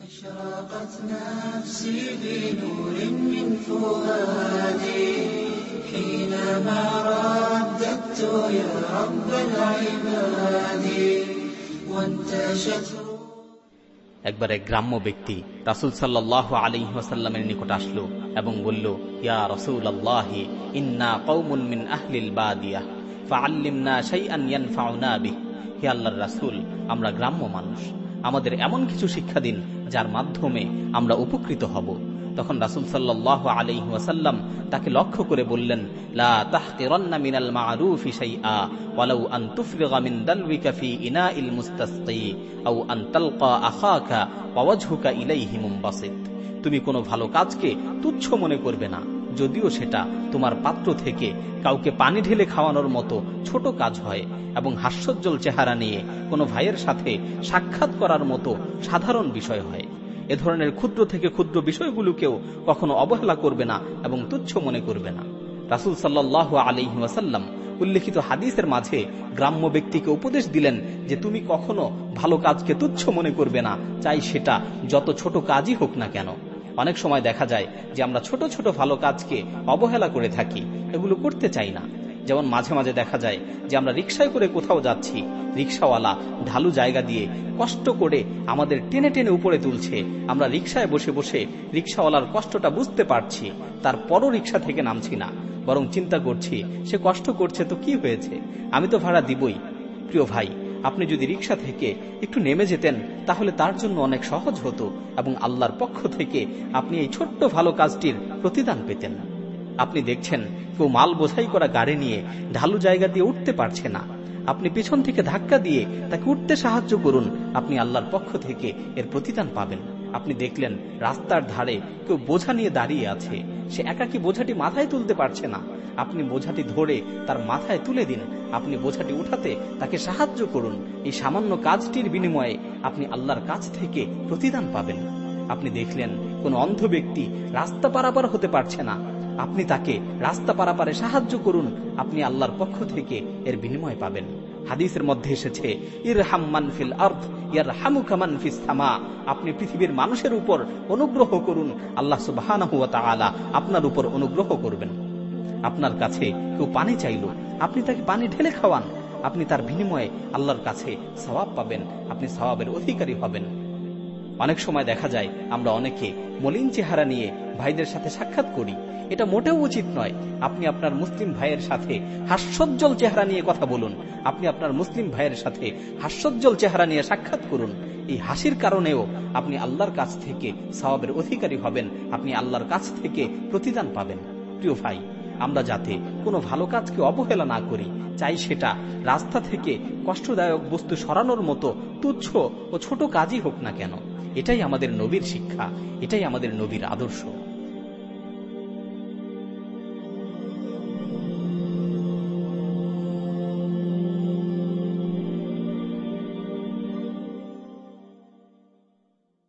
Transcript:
أشرقت نفسي بنور من فؤادي حينما رددت يا رب العباد وانتشت একবারে গ্রাম্য ব্যক্তি, রাসুল সাল্লাহ আলী ওয়াসাল্লামের নিকট আসলো এবং বলল, ইয়া রসুল আল্লাহি ইন্না কৌমুন মিন আহলিল বাদিয়া, ফাআল্লিমনা রাসূল, আমরা গ্রাম্য মানুষ। আমাদের এমন কিছু শিক্ষা দিন, যার মাধ্যমে আমরা উপকৃত হব। তখন রাসুল সাল্লাহ আলাইহি ওয়াসাল্লাম তাকে লক্ষ্য করে বললেন, লা মিনাল মিন তুমি কোনো ভালো কাজকে তুচ্ছ মনে করবে না। যদিও সেটা তোমার পাত্র থেকে কাউকে পানি ঢেলে খাওয়ানোর মতো ছোট কাজ হয় এবং হাস্যোজ্জ্বল চেহারা নিয়ে কোনো ভাইয়ের সাথে সাক্ষাৎ করার মতো সাধারণ বিষয় হয়। এ ধরনের ক্ষুদ্র থেকে ক্ষুদ্র বিষয়গুলোকেও কখনো অবহেলা করবে না এবং তুচ্ছ মনে করবে না। রাসুল সাল্লাহ আলহি ওয়াসাল্লাম উল্লেখিত হাদিসের মাঝে গ্রাম্য ব্যক্তিকে উপদেশ দিলেন যে, তুমি কখনো ভালো কাজকে তুচ্ছ মনে করবে না। চাই সেটা যত ছোট কাজই হোক না কেন। অনেক সময় দেখা যায় যে, আমরা ছোট ছোট ভালো কাজকে অবহেলা করে থাকি। এগুলো করতে চাই না। যেমন মাঝে মাঝে দেখা যায় যে আমরা রিক্সায় করে কোথাও যাচ্ছি রিক্সাওয়ালা ঢালু জায়গা দিয়ে কষ্ট করে আমাদের টেনে টেনে উপরে তুলছে। আমরা রিক্সায় বসে বসে রিক্সাওয়ালার কষ্টটা বুঝতে পারছি তারপরও রিক্সা থেকে নামছি না। বরং চিন্তা করছি, সে কষ্ট করছে তো কি হয়েছে? আমি তো ভাড়া দিবই। প্রিয় ভাই, আপনি যদি রিক্সা থেকে একটু নেমে যেতেন, তাহলে তার জন্য অনেক সহজ হতো এবং আল্লাহর পক্ষ থেকে আপনি এই ছোট্ট ভালো কাজটির প্রতিদান পেতেন। আপনি দেখছেন কেউ মাল বোঝাই করা গাড়ি নিয়ে ঢালু জায়গা দিয়ে উঠতে পারছে না। আপনি পেছন থেকে ধাক্কা দিয়ে তাকে উঠতে সাহায্য করুন। আপনি আল্লাহর পক্ষ থেকে এর প্রতিদান পাবেন। আপনি দেখলেন রাস্তার ধারে কেউ বোঝা নিয়ে দাঁড়িয়ে আছে। সে একাকি বোঝাটি মাথায় তুলতে পারছে না। আপনি বোঝাটি ধরে তার মাথায় তুলে দিন। আপনি বোঝাটি উঠাতে তাকে সাহায্য করুন। এই সামান্য কাজটির বিনিময়ে আপনি আল্লাহর কাছ থেকে প্রতিদান পাবেন। আপনি দেখলেন কোন অন্ধ ব্যক্তি রাস্তা পারাপার হতে পারছে না। আপনি তাকে রাস্তা পারাপারে সাহায্য করুন। আপনি আল্লাহর পক্ষ থেকে এর বিনিময় পাবেন। হাদিসের মধ্যে এসেছে ইর হাম্মান ফিল আর্থ ইয়ার হামুকামান ফিস সামা। আপনি পৃথিবীর মানুষের উপর অনুগ্রহ করুন, আল্লাহ সুবাহ আপনার উপর অনুগ্রহ করবেন। আপনার কাছে কেউ পানি চাইল, আপনি তাকে পানি ঢেলে খাওয়ান। আপনি তার বিনিময়ে আল্লাহর কাছে সবাব পাবেন, আপনি সবাবের অধিকারী হবেন। অনেক সময় দেখা যায়, আমরা অনেকে মলিন চেহারা নিয়ে ভাইদের সাথে সাক্ষাৎ করি। এটা মোটেও উচিত নয়। আপনি আপনার মুসলিম ভাইয়ের সাথে হাস্যোজ্জ্বল চেহারা নিয়ে কথা বলুন। আপনি আপনার মুসলিম ভাইয়ের সাথে হাস্যোজ্জ্বল চেহারা নিয়ে সাক্ষাৎ করুন। এই হাসির কারণেও আপনি আল্লাহর কাছ থেকে সবাবের অধিকারী হবেন। আপনি আল্লাহর কাছ থেকে প্রতিদান পাবেন। প্রিয় ভাই, আমরা যাতে কোনো ভালো কাজকে অবহেলা না করি, চাই সেটা রাস্তা থেকে কষ্টদায়ক বস্তু সরানোর মতো তুচ্ছ ও ছোট কাজই হোক না কেন। এটাই আমাদের নবীর শিক্ষা। এটাই আমাদের নবীর আদর্শ।